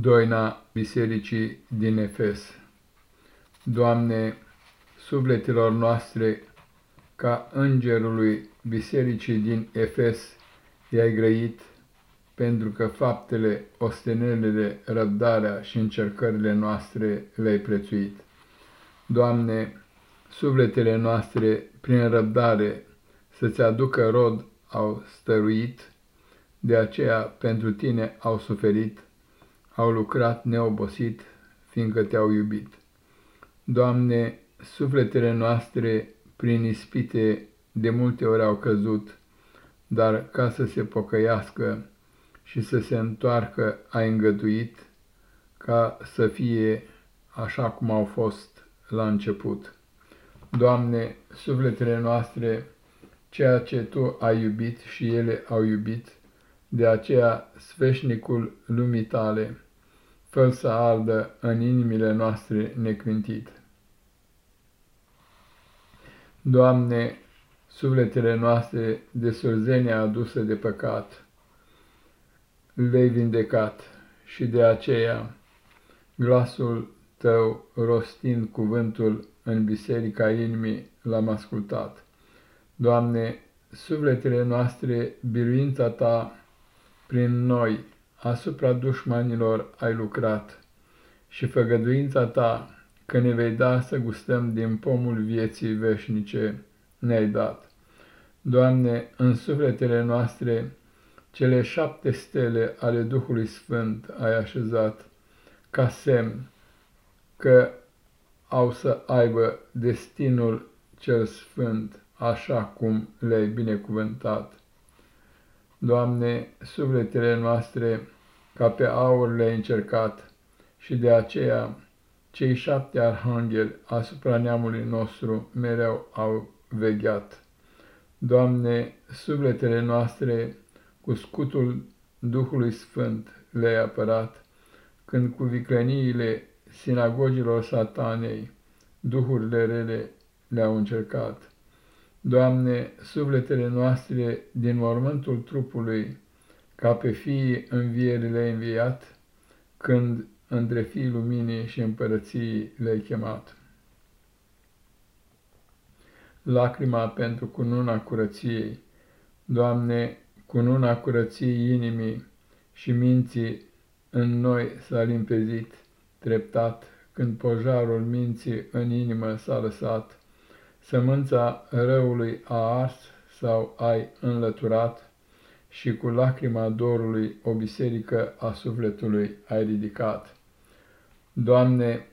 Doina Bisericii din Efes Doamne, sufletelor noastre, ca îngerului Bisericii din Efes i-ai grăit, pentru că faptele, ostenelele, răbdarea și încercările noastre le-ai prețuit. Doamne, sufletele noastre, prin răbdare, să-ți aducă rod au stăruit, de aceea pentru Tine au suferit, au lucrat neobosit, fiindcă te-au iubit. Doamne, sufletele noastre prin ispite de multe ori au căzut, dar ca să se pocăiască și să se întoarcă ai îngăduit, ca să fie așa cum au fost la început. Doamne, sufletele noastre, ceea ce Tu ai iubit și ele au iubit, de aceea sfeșnicul lumii Tale, fă să ardă în inimile noastre neclintit. Doamne, sufletele noastre de surzenia adusă de păcat, le-ai vindecat și de aceea glasul Tău rostind cuvântul în biserica inimii l-am ascultat. Doamne, sufletele noastre, biruința Ta prin noi asupra dușmanilor ai lucrat și făgăduința ta că ne vei da să gustăm din pomul vieții veșnice ne-ai dat. Doamne, în sufletele noastre cele șapte stele ale Duhului Sfânt ai așezat ca semn că au să aibă destinul cel sfânt așa cum le-ai binecuvântat. Doamne, sufletele noastre ca pe aur le-ai încercat și de aceea cei șapte arhangheli asupra neamului nostru mereu au vegheat. Doamne, sufletele noastre cu scutul Duhului Sfânt le-ai apărat, când cu vicleniile sinagogilor satanei duhurile rele le-au încercat. Doamne, sufletele noastre din mormântul trupului, ca pe fiii învierii le-ai înviat, când între fiii luminii și împărății le-ai chemat. Lacrima pentru cununa curăției, Doamne, cununa curăției inimii și minții în noi s-a limpezit, treptat, când pojarul minții în inimă s-a lăsat, sămânța răului a ars sau ai înlăturat și cu lacrima dorului o biserică a sufletului ai ridicat. Doamne,